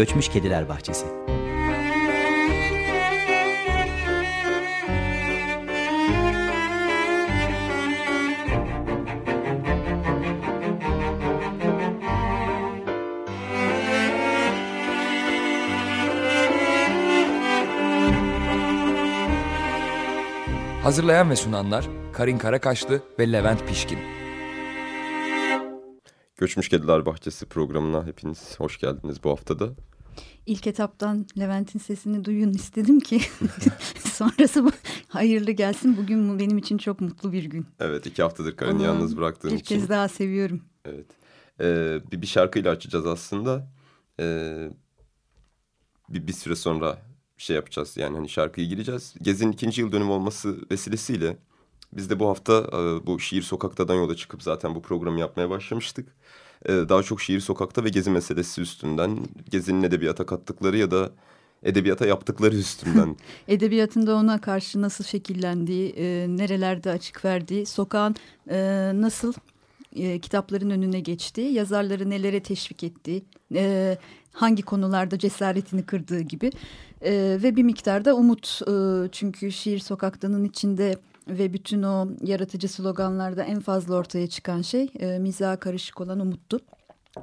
Göçmüş Kediler Bahçesi. Hazırlayan ve sunanlar Karin Karakaşlı ve Levent Pişkin. Göçmüş Kediler Bahçesi programına hepiniz hoş geldiniz bu haftada. İlk etaptan Levent'in sesini duyun istedim ki sonrası hayırlı gelsin. Bugün benim için çok mutlu bir gün. Evet iki haftadır Karin'i yalnız bıraktığım bir için. Bir kez daha seviyorum. Evet. Ee, bir, bir şarkıyla açacağız aslında. Ee, bir, bir süre sonra şey yapacağız yani hani şarkıyı gireceğiz. Gezi'nin ikinci yıl dönümü olması vesilesiyle biz de bu hafta e, bu Şiir Sokak'tadan yola çıkıp zaten bu programı yapmaya başlamıştık. E, daha çok Şiir Sokak'ta ve Gezi meselesi üstünden, Gezi'nin edebiyata kattıkları ya da edebiyata yaptıkları üstünden. Edebiyatında ona karşı nasıl şekillendiği, e, nerelerde açık verdiği, sokağın e, nasıl e, kitapların önüne geçtiği, yazarları nelere teşvik ettiği, e, hangi konularda cesaretini kırdığı gibi e, ve bir miktarda umut e, çünkü şiir sokaktanın içinde ve bütün o yaratıcı sloganlarda en fazla ortaya çıkan şey e, mizaha karışık olan umuttu.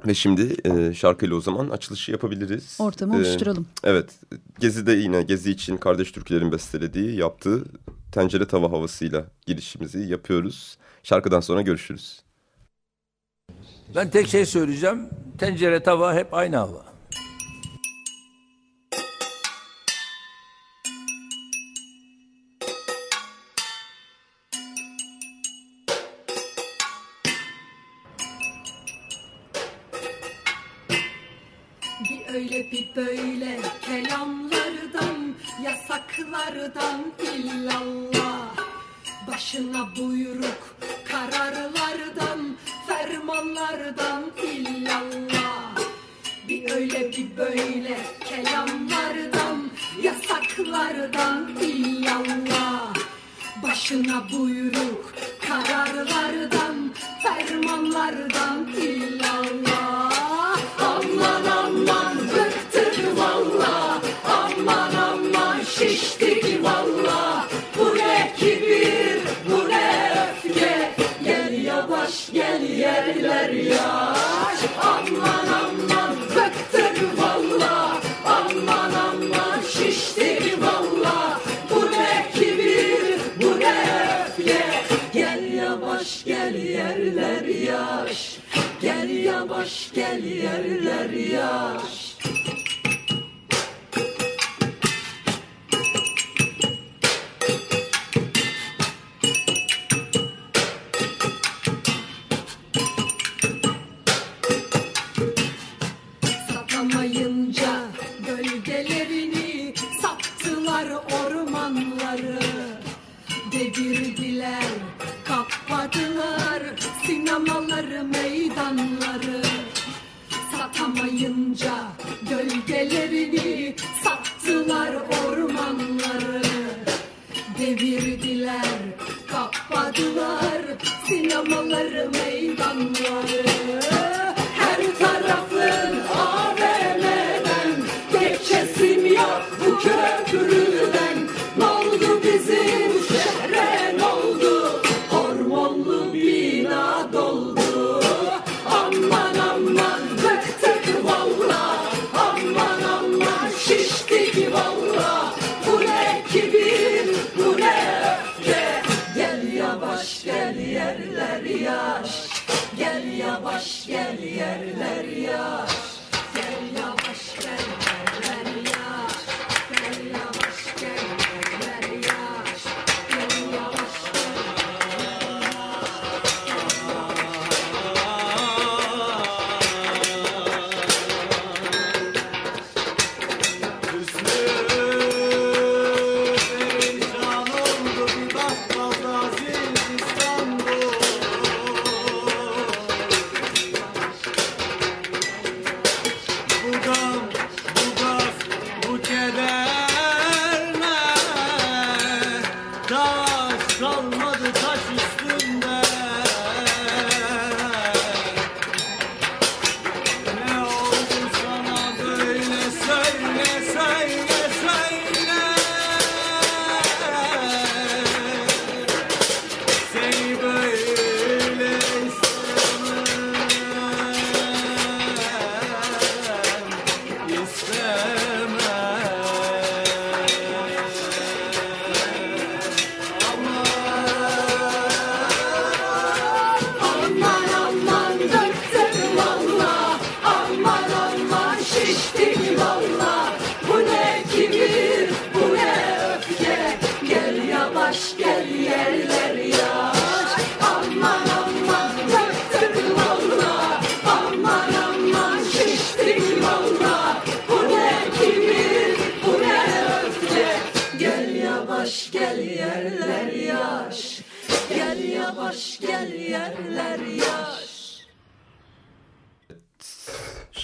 Ve şimdi e, şarkıyla o zaman açılışı yapabiliriz. Ortamı e, oluşturalım. Evet. Gezi'de yine Gezi için Kardeş Türküler'in bestelediği, yaptığı tencere tava havasıyla girişimizi yapıyoruz. Şarkıdan sonra görüşürüz. Ben tek şey söyleyeceğim. Tencere tava hep aynı hava. Başına buyruk kararlardan, fermanlardan illallah. Bir öyle bir böyle kelamlardan, yasaklardan illallah. Başına buyruk kararlardan, fermanlardan illallah. Gel yerler yaş. Gel yavaş gel yerler yaş.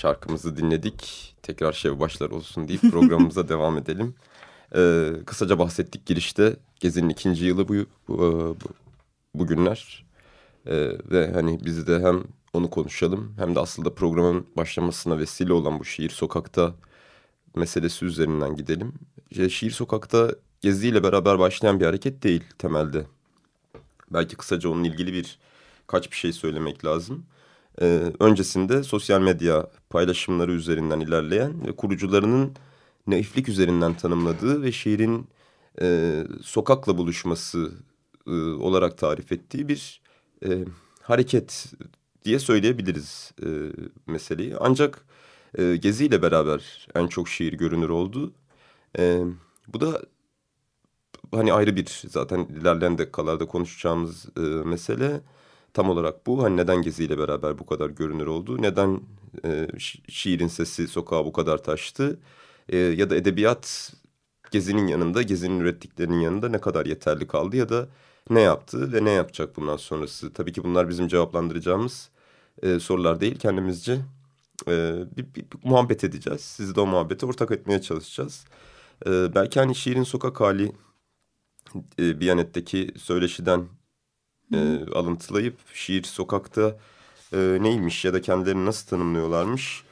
Şarkımızı dinledik. Tekrar şev başlar olsun deyip programımıza devam edelim. Ee, kısaca bahsettik girişte. Gezi'nin ikinci yılı bu, bu, bu bugünler. Ee, ve hani biz de hem onu konuşalım hem de aslında programın başlamasına vesile olan bu şiir sokakta meselesi üzerinden gidelim. İşte şiir sokakta Gezi ile beraber başlayan bir hareket değil temelde. Belki kısaca onun ilgili bir kaç bir şey söylemek lazım. Ee, öncesinde sosyal medya paylaşımları üzerinden ilerleyen ve kurucularının naiflik üzerinden tanımladığı ve şiirin e, sokakla buluşması e, olarak tarif ettiği bir e, hareket diye söyleyebiliriz e, meseleyi. Ancak e, Gezi ile beraber en çok şiir görünür oldu. E, bu da hani ayrı bir zaten ilerleyen dakikalarda konuşacağımız e, mesele tam olarak bu. Hani neden Gezi ile beraber bu kadar görünür oldu? Neden e, şi şiirin sesi sokağa bu kadar taştı? E, ya da edebiyat Gezi'nin yanında, Gezi'nin ürettiklerinin yanında ne kadar yeterli kaldı ya da ne yaptı ve ne yapacak bundan sonrası? Tabii ki bunlar bizim cevaplandıracağımız e, sorular değil. Kendimizce e, bir, bir, bir muhabbet edeceğiz. Sizi de o muhabbete ortak etmeye çalışacağız. E, belki hani şiirin sokak hali e, Biyanet'teki söyleşiden e, alıntılayıp şiir sokakta e, neymiş ya da kendilerini nasıl tanımlıyorlarmış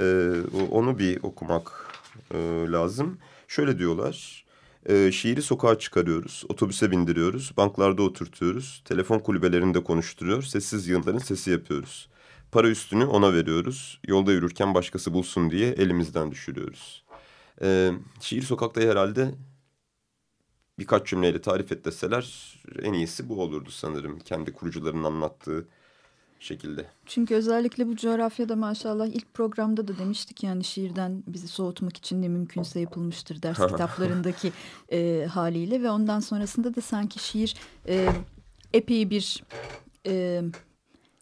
e, onu bir okumak e, lazım. Şöyle diyorlar. E, şiiri sokağa çıkarıyoruz, otobüse bindiriyoruz, banklarda oturtuyoruz, telefon kulübelerinde konuşturuyor, sessiz yığınların sesi yapıyoruz. Para üstünü ona veriyoruz, yolda yürürken başkası bulsun diye elimizden düşürüyoruz. E, şiir sokakta herhalde birkaç cümleyle tarif et deseler en iyisi bu olurdu sanırım. Kendi kurucularının anlattığı şekilde. Çünkü özellikle bu coğrafyada maşallah ilk programda da demiştik yani şiirden bizi soğutmak için ne mümkünse yapılmıştır ders kitaplarındaki e, haliyle ve ondan sonrasında da sanki şiir e, epey bir e,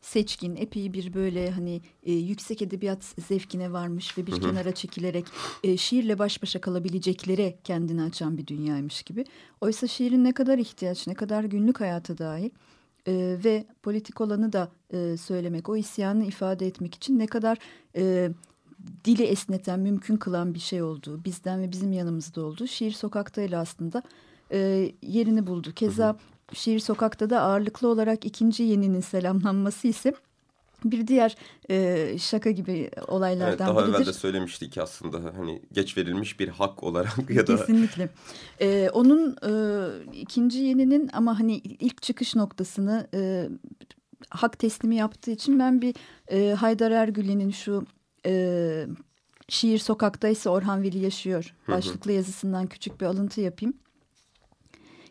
seçkin, epey bir böyle hani e, yüksek edebiyat zevkine varmış ve bir kenara çekilerek e, şiirle baş başa kalabileceklere kendini açan bir dünyaymış gibi. Oysa şiirin ne kadar ihtiyaç, ne kadar günlük hayata dahi e, ve politik olanı da e, söylemek, o isyanı ifade etmek için ne kadar e, dili esneten, mümkün kılan bir şey olduğu, bizden ve bizim yanımızda olduğu şiir sokaktayla aslında e, yerini buldu. Keza şiir sokakta da ağırlıklı olarak ikinci yeninin selamlanması ise bir diğer e, şaka gibi Evet, olaylardan daha biridir. evvel de söylemiştik aslında hani geç verilmiş bir hak olarak ya da Kesinlikle. Ee, onun e, ikinci yeninin ama hani ilk çıkış noktasını e, hak teslimi yaptığı için ben bir e, Haydar Ergülen'in şu e, şiir sokaktaysa Orhan Veli yaşıyor başlıklı yazısından küçük bir alıntı yapayım.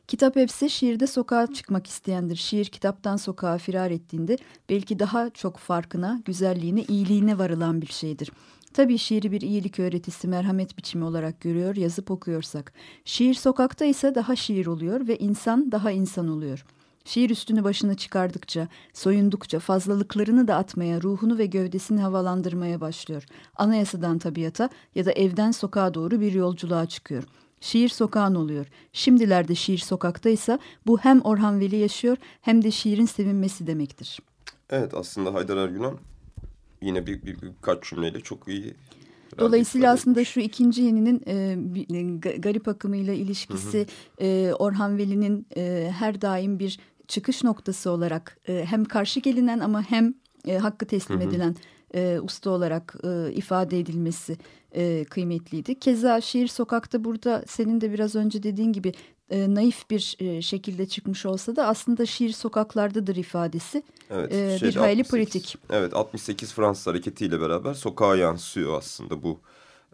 Kitap hepsi şiirde sokağa çıkmak isteyendir. Şiir kitaptan sokağa firar ettiğinde belki daha çok farkına, güzelliğine, iyiliğine varılan bir şeydir. Tabii şiiri bir iyilik öğretisi, merhamet biçimi olarak görüyor, yazıp okuyorsak. Şiir sokakta ise daha şiir oluyor ve insan daha insan oluyor. Şiir üstünü başına çıkardıkça, soyundukça fazlalıklarını da atmaya, ruhunu ve gövdesini havalandırmaya başlıyor. Anayasadan tabiata ya da evden sokağa doğru bir yolculuğa çıkıyor. Şiir sokağın oluyor. Şimdilerde şiir sokaktaysa bu hem Orhan Veli yaşıyor hem de şiirin sevinmesi demektir. evet aslında Haydar Ergünen yine bir, bir, birkaç cümleyle çok iyi Dolayısıyla aslında şu ikinci yeninin e, e, ga- garip akımıyla ilişkisi e, Orhan Veli'nin e, her daim bir çıkış noktası olarak e, hem karşı gelinen ama hem e, hakkı teslim edilen e, usta olarak e, ifade edilmesi e, kıymetliydi. Keza şiir sokakta burada senin de biraz önce dediğin gibi e, naif bir e, şekilde çıkmış olsa da aslında şiir sokaklardadır ifadesi. Evet, e, bir hayli 68 politik. Evet 68 Fransız hareketiyle beraber sokağa yansıyor aslında bu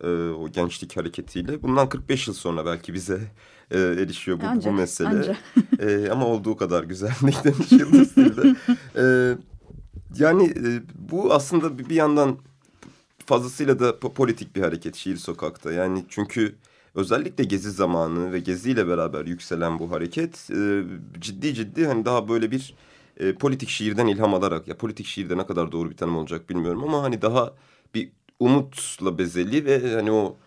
e, o gençlik hareketiyle. Bundan 45 yıl sonra belki bize e, erişiyor bu, bu Ancak, mesele. E, ama olduğu kadar güzel demiş Yıldız Tilbe. E, yani e, bu aslında bir bir yandan fazlasıyla da po- politik bir hareket şiir sokakta. Yani çünkü özellikle Gezi zamanı ve Gezi ile beraber yükselen bu hareket e, ciddi ciddi hani daha böyle bir e, politik şiirden ilham alarak ya politik şiirde ne kadar doğru bir tanım olacak bilmiyorum ama hani daha bir umutla bezeli ve hani o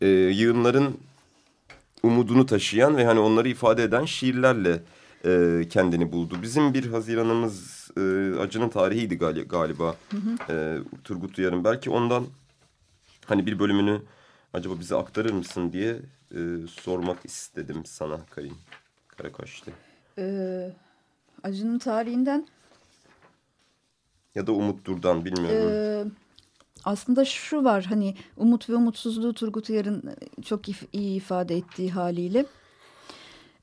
e, yığınların umudunu taşıyan ve hani onları ifade eden şiirlerle e, kendini buldu. Bizim bir Haziran'ımız e, acının tarihiydi gali, galiba hı hı. E, Turgut Uyar'ın. Belki ondan hani bir bölümünü acaba bize aktarır mısın diye e, sormak istedim sana Karin Karakaşlı. Ee, acının tarihinden ya da Umut Dur'dan bilmiyorum. Ee, aslında şu var hani umut ve umutsuzluğu Turgut Uyar'ın çok iyi ifade ettiği haliyle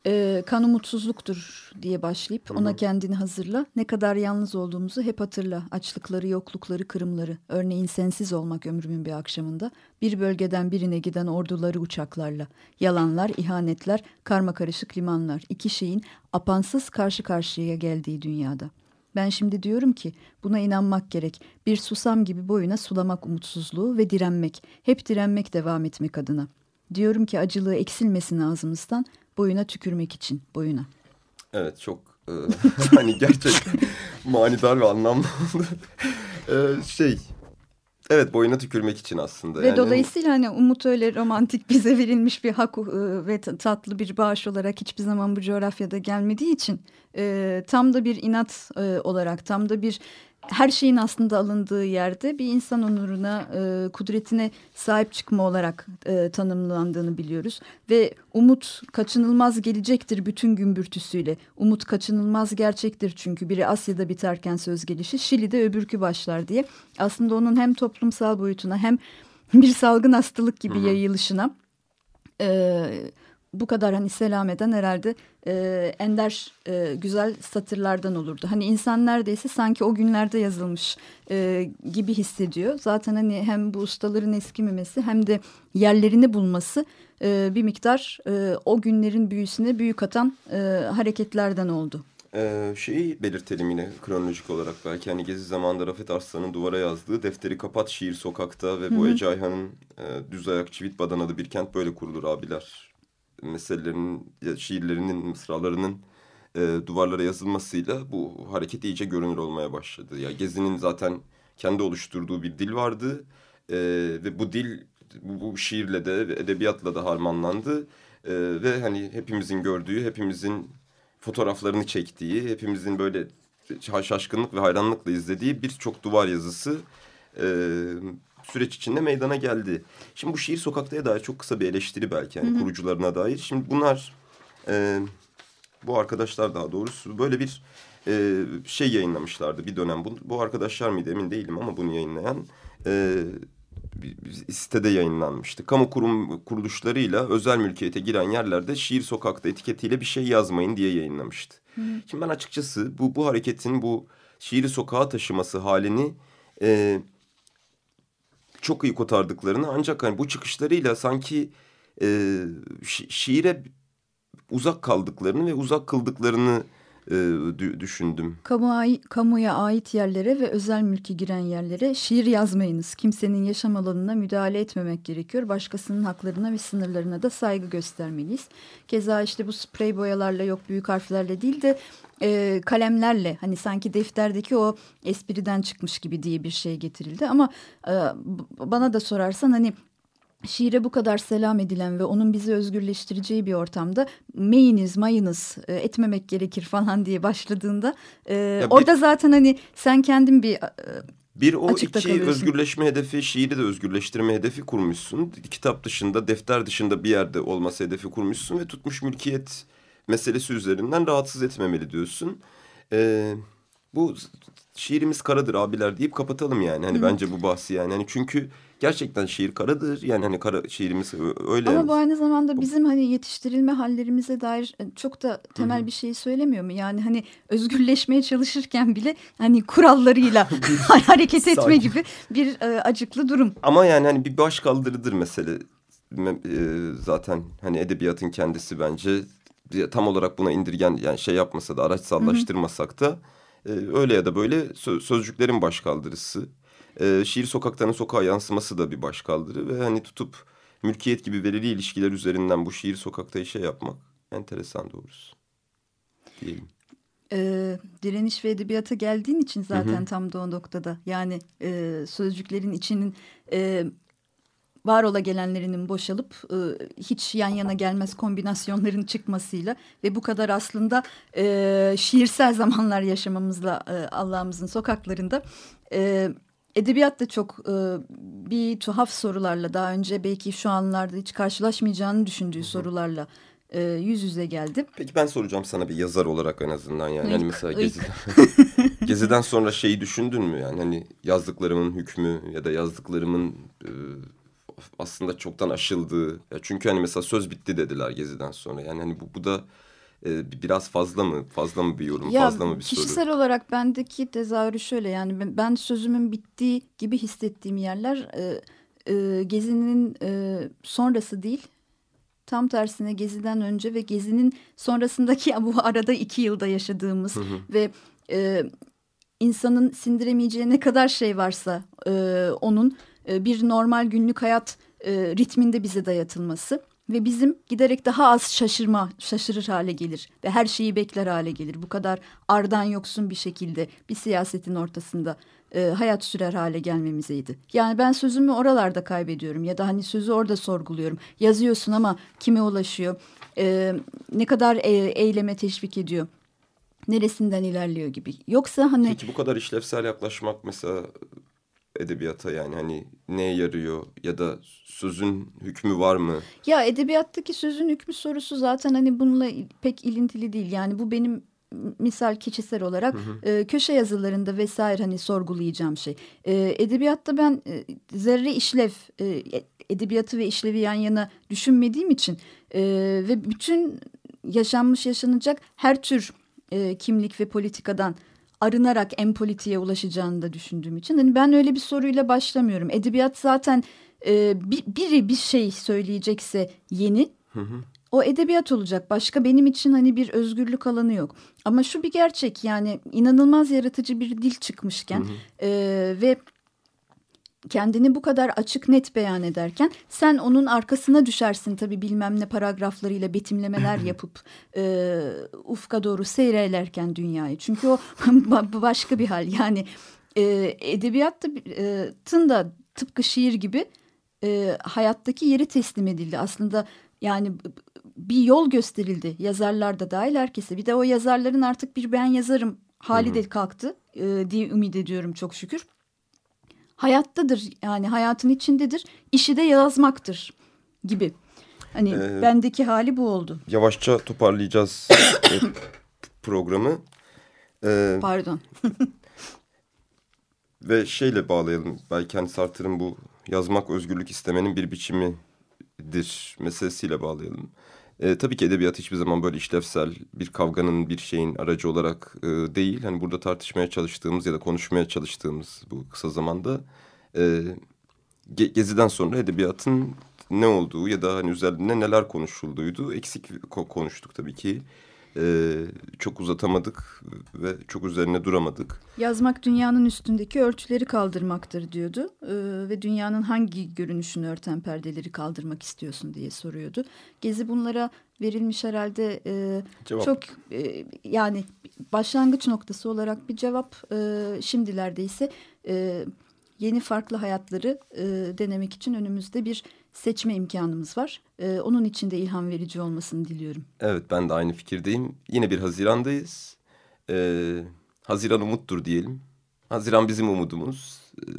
e, kan umutsuzluktur diye başlayıp Hı -hı. ona kendini hazırla. Ne kadar yalnız olduğumuzu hep hatırla. Açlıkları, yoklukları, kırımları. Örneğin sensiz olmak ömrümün bir akşamında. Bir bölgeden birine giden orduları uçaklarla. Yalanlar, ihanetler, karma karışık limanlar. İki şeyin apansız karşı karşıya geldiği dünyada. Ben şimdi diyorum ki buna inanmak gerek. Bir susam gibi boyuna sulamak umutsuzluğu ve direnmek. Hep direnmek devam etmek adına. Diyorum ki acılığı eksilmesin ağzımızdan boyuna tükürmek için boyuna. Evet çok e, hani gerçekten manidar ve anlamlı e, şey Evet boyuna tükürmek için aslında. Ve yani, dolayısıyla hani Umut öyle romantik bize verilmiş bir hak e, ve tatlı bir bağış olarak hiçbir zaman bu coğrafyada gelmediği için e, tam da bir inat e, olarak tam da bir her şeyin aslında alındığı yerde bir insan onuruna, e, kudretine sahip çıkma olarak e, tanımlandığını biliyoruz. Ve umut kaçınılmaz gelecektir bütün gümbürtüsüyle. Umut kaçınılmaz gerçektir çünkü biri Asya'da biterken söz gelişi, Şili'de öbürkü başlar diye. Aslında onun hem toplumsal boyutuna hem bir salgın hastalık gibi yayılışına... E, bu kadar hani selam eden herhalde e, ender e, güzel satırlardan olurdu. Hani insan neredeyse sanki o günlerde yazılmış e, gibi hissediyor. Zaten hani hem bu ustaların eskimemesi hem de yerlerini bulması e, bir miktar e, o günlerin büyüsüne büyük atan e, hareketlerden oldu. Ee, şeyi belirtelim yine kronolojik olarak belki hani Gezi zamanında Rafet Arslan'ın duvara yazdığı Defteri Kapat Şiir Sokak'ta ve bu Ece Ayhan'ın e, Düz Ayak Çivit Badan adı bir kent böyle kurulur abiler meselelerinin, şiirlerinin, mısralarının e, duvarlara yazılmasıyla bu hareket iyice görünür olmaya başladı. Ya Gezi'nin zaten kendi oluşturduğu bir dil vardı e, ve bu dil bu, bu şiirle de ve edebiyatla da harmanlandı e, ve hani hepimizin gördüğü, hepimizin fotoğraflarını çektiği, hepimizin böyle şaşkınlık ve hayranlıkla izlediği birçok duvar yazısı e, süreç içinde meydana geldi. Şimdi bu şiir sokaktaya dair çok kısa bir eleştiri belki yani Hı -hı. kurucularına dair. Şimdi bunlar e, bu arkadaşlar daha doğrusu böyle bir e, şey yayınlamışlardı bir dönem. Bu, bu arkadaşlar mıydı emin değilim ama bunu yayınlayan e, bir sitede yayınlanmıştı. Kamu kurum kuruluşlarıyla özel mülkiyete giren yerlerde şiir sokakta etiketiyle bir şey yazmayın diye yayınlamıştı. Hı. Şimdi ben açıkçası bu, bu hareketin bu şiiri sokağa taşıması halini e, çok iyi kotardıklarını ancak hani bu çıkışlarıyla sanki e, şi şiire uzak kaldıklarını ve uzak kıldıklarını e, düşündüm. Kamu kamuya ait yerlere ve özel mülke giren yerlere şiir yazmayınız. Kimsenin yaşam alanına müdahale etmemek gerekiyor. Başkasının haklarına ve sınırlarına da saygı göstermeliyiz. Keza işte bu sprey boyalarla yok büyük harflerle değil de e, kalemlerle hani sanki defterdeki o espriden çıkmış gibi diye bir şey getirildi. Ama e, bana da sorarsan hani şiire bu kadar selam edilen ve onun bizi özgürleştireceği bir ortamda meyiniz mayınız e, etmemek gerekir falan diye başladığında e, orada zaten hani sen kendin bir e, bir o iki kalıyorsun. özgürleşme hedefi, şiiri de özgürleştirme hedefi kurmuşsun. Kitap dışında, defter dışında bir yerde olması hedefi kurmuşsun ve tutmuş mülkiyet meselesi üzerinden rahatsız etmemeli diyorsun. Ee, bu şiirimiz karadır abiler deyip kapatalım yani. Hani Hı. bence bu bahsi yani. Hani çünkü gerçekten şiir karadır. Yani hani kara şiirimiz öyle. Ama bu aynı zamanda bizim hani yetiştirilme hallerimize dair e, çok da temel Hı -hı. bir şey söylemiyor mu? Yani hani özgürleşmeye çalışırken bile hani kurallarıyla hareket etme gibi bir e, acıklı durum. Ama yani hani bir baş kaldırıdır mesele. E, zaten hani edebiyatın kendisi bence tam olarak buna indirgen yani şey yapmasa da araç sallaştırmasak da e, öyle ya da böyle sözcüklerin başkaldırısı. E, şiir sokaktan sokağa yansıması da bir başkaldırı ve hani tutup mülkiyet gibi verili ilişkiler üzerinden bu şiir sokakta işe yapmak enteresan doğrusu. Diyelim. Ee, direniş ve edebiyata geldiğin için zaten hı hı. tam da o noktada yani e, sözcüklerin içinin e, var ola gelenlerinin boşalıp e, hiç yan yana gelmez kombinasyonların çıkmasıyla ve bu kadar aslında e, şiirsel zamanlar yaşamamızla e, Allah'ımızın sokaklarında e, edebiyat da çok e, bir tuhaf sorularla daha önce belki şu anlarda hiç karşılaşmayacağını düşündüğü Hı -hı. sorularla e, yüz yüze geldi. Peki ben soracağım sana bir yazar olarak en azından yani. Hani mesela Gezi'den, Gezi'den sonra şeyi düşündün mü yani hani yazdıklarımın hükmü ya da yazdıklarımın e, aslında çoktan aşıldığı. Ya çünkü hani mesela söz bitti dediler Gezi'den sonra. Yani hani bu, bu da e, biraz fazla mı? Fazla mı bir yorum? Ya, fazla mı bir soru? Kişisel olarak bendeki tezahürü şöyle yani ben sözümün bittiği gibi hissettiğim yerler e, e, Gezi'nin e, sonrası değil Tam tersine Gezi'den önce ve Gezi'nin sonrasındaki bu arada iki yılda yaşadığımız hı hı. ve e, insanın sindiremeyeceği ne kadar şey varsa e, onun e, bir normal günlük hayat e, ritminde bize dayatılması ve bizim giderek daha az şaşırma, şaşırır hale gelir ve her şeyi bekler hale gelir. Bu kadar ardan yoksun bir şekilde bir siyasetin ortasında e, hayat sürer hale gelmemizeydi. Yani ben sözümü oralarda kaybediyorum ya da hani sözü orada sorguluyorum. Yazıyorsun ama kime ulaşıyor? E, ne kadar e, eyleme teşvik ediyor? Neresinden ilerliyor gibi. Yoksa hani... Peki bu kadar işlevsel yaklaşmak mesela edebiyata yani hani neye yarıyor ya da sözün hükmü var mı? Ya edebiyattaki sözün hükmü sorusu zaten hani bununla pek ilintili değil. Yani bu benim misal kişisel olarak hı hı. E, köşe yazılarında vesaire hani sorgulayacağım şey. E, edebiyatta ben e, zerre işlev e, edebiyatı ve işlevi yan yana düşünmediğim için e, ve bütün yaşanmış yaşanacak her tür e, kimlik ve politikadan arınarak empolitiye ulaşacağını da düşündüğüm için. Hani ben öyle bir soruyla başlamıyorum. Edebiyat zaten e, bir, biri bir şey söyleyecekse yeni. Hı hı. O edebiyat olacak. Başka benim için hani bir özgürlük alanı yok. Ama şu bir gerçek yani inanılmaz yaratıcı bir dil çıkmışken hı hı. E, ve kendini bu kadar açık net beyan ederken sen onun arkasına düşersin tabii bilmem ne paragraflarıyla betimlemeler yapıp e, ufka doğru seyrelerken dünyayı. Çünkü o başka bir hal yani e, edebiyatın da tıpkı şiir gibi e, hayattaki yeri teslim edildi. Aslında yani bir yol gösterildi yazarlar da dahil herkese. Bir de o yazarların artık bir ben yazarım hali de kalktı e, diye ümit ediyorum çok şükür hayattadır yani hayatın içindedir işi de yazmaktır gibi. Hani ee, bendeki hali bu oldu. Yavaşça toparlayacağız programı. Ee, Pardon. ve şeyle bağlayalım. Belki hani Sartre'ın bu yazmak özgürlük istemenin bir biçimidir meselesiyle bağlayalım. E, tabii ki edebiyat hiçbir zaman böyle işlevsel bir kavganın bir şeyin aracı olarak e, değil. Hani burada tartışmaya çalıştığımız ya da konuşmaya çalıştığımız bu kısa zamanda e, ge Gezi'den sonra edebiyatın ne olduğu ya da hani üzerinde neler konuşulduğuydu eksik konuştuk tabii ki e, çok uzatamadık ve çok üzerine duramadık. Yazmak dünyanın üstündeki örtüleri kaldırmaktır diyordu e, ve dünyanın hangi görünüşünü örten perdeleri kaldırmak istiyorsun diye soruyordu. Gezi bunlara verilmiş herhalde e, çok e, yani başlangıç noktası olarak bir cevap e, şimdilerde ise e, yeni farklı hayatları e, denemek için önümüzde bir seçme imkanımız var. E, onun için de ilham verici olmasını diliyorum. Evet ben de aynı fikirdeyim. Yine bir Haziran'dayız. E, Haziran umuttur diyelim. Haziran bizim umudumuz. E,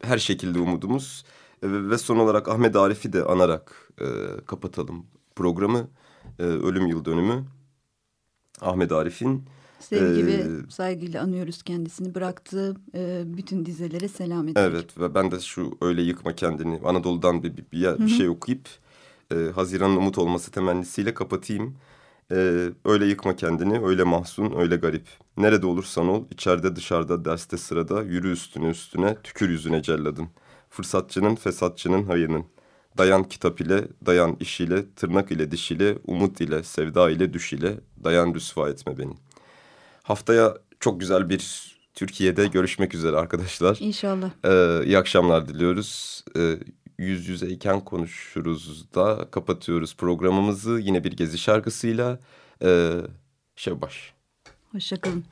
her şekilde umudumuz. E, ve son olarak Ahmet Arif'i de anarak e, kapatalım programı. E, ölüm yıl dönümü. Ahmet Arif'in Sevgi ee, ve saygıyla anıyoruz kendisini. Bıraktığı e, bütün dizelere selam ederek. Evet ve ben de şu öyle yıkma kendini Anadolu'dan bir, bir, bir, bir şey okuyup e, Haziran'ın umut olması temennisiyle kapatayım. E, öyle yıkma kendini, öyle mahzun, öyle garip. Nerede olursan ol, içeride dışarıda, derste sırada, yürü üstüne üstüne, tükür yüzüne celladın. Fırsatçının, fesatçının hayının. Dayan kitap ile, dayan iş ile, tırnak ile, diş ile, umut ile, sevda ile, düş ile, dayan rüsva etme beni. Haftaya çok güzel bir Türkiye'de görüşmek üzere arkadaşlar. İnşallah. Ee, iyi akşamlar diliyoruz. Ee, yüz yüzeyken konuşuruz da kapatıyoruz programımızı yine bir gezi şarkısıyla. Ee, Şevbaş. Hoşçakalın.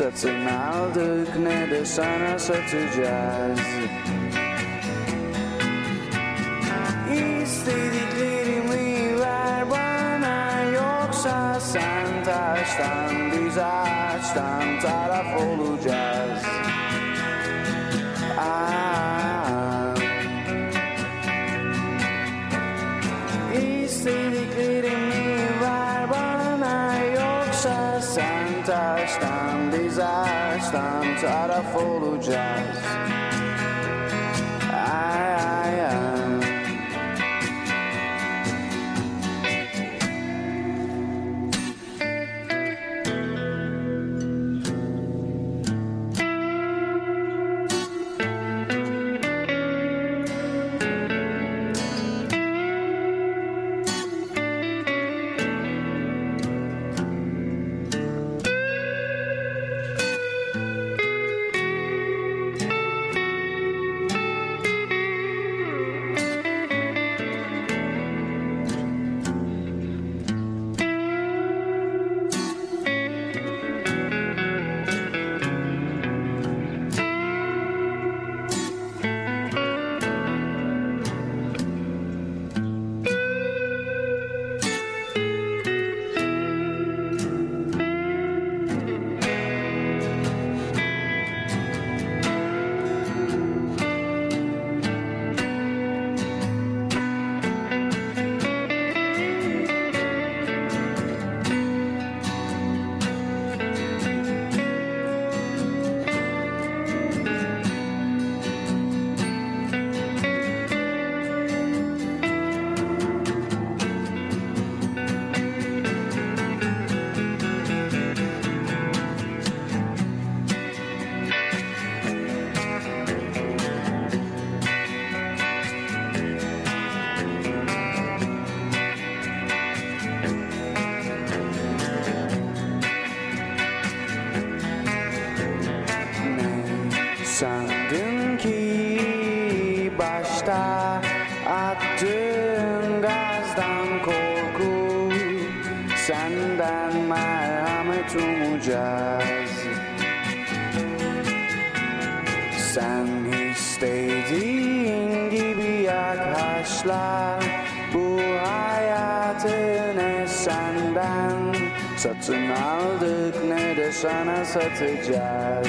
Satın aldık ne de sana satacağız İstediklerimi ver bana yoksa sen taştan biz ağaçtan taraf olacağız. Taraf yaklaşla bu hayatı ne senden satın aldık ne de sana satacağız